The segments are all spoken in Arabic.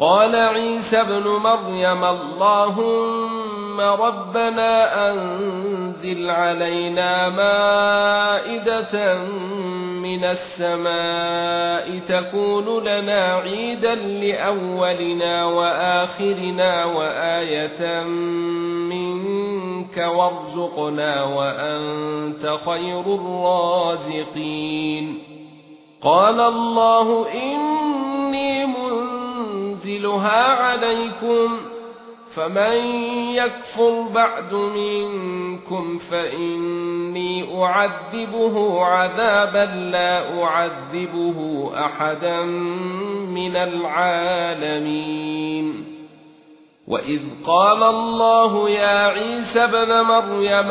قال عيسى ابن مريم اللهم ربنا أنزل علينا مائدة من السماء تكون لنا عيدا لأولنا وآخرنا وآية منك وارزقنا وأنت خير الرازقين. قال الله اني منزلها عليكم فمن يكفر بعد منكم فإني أعذبه عذابا لا أعذبه أحدا من العالمين. وإذ قال الله يا عيسى ابن مريم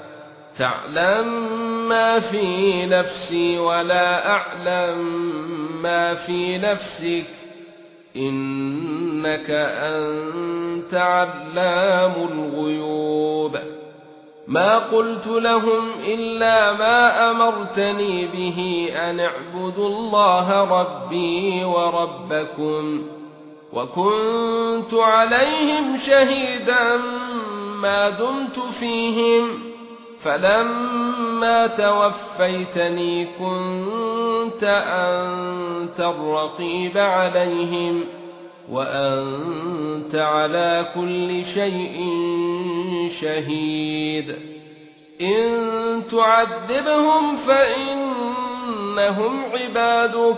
تعلم ما في نفسي ولا أعلم ما في نفسك إنك أنت علام الغيوب. ما قلت لهم إلا ما أمرتني به أن اعبدوا الله ربي وربكم وكنت عليهم شهيدا ما دمت فيهم فلما توفيتني كنت انت الرقيب عليهم وانت على كل شيء شهيد ان تعذبهم فانهم عبادك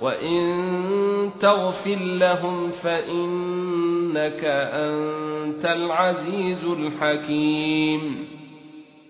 وان تغفر لهم فانك انت العزيز الحكيم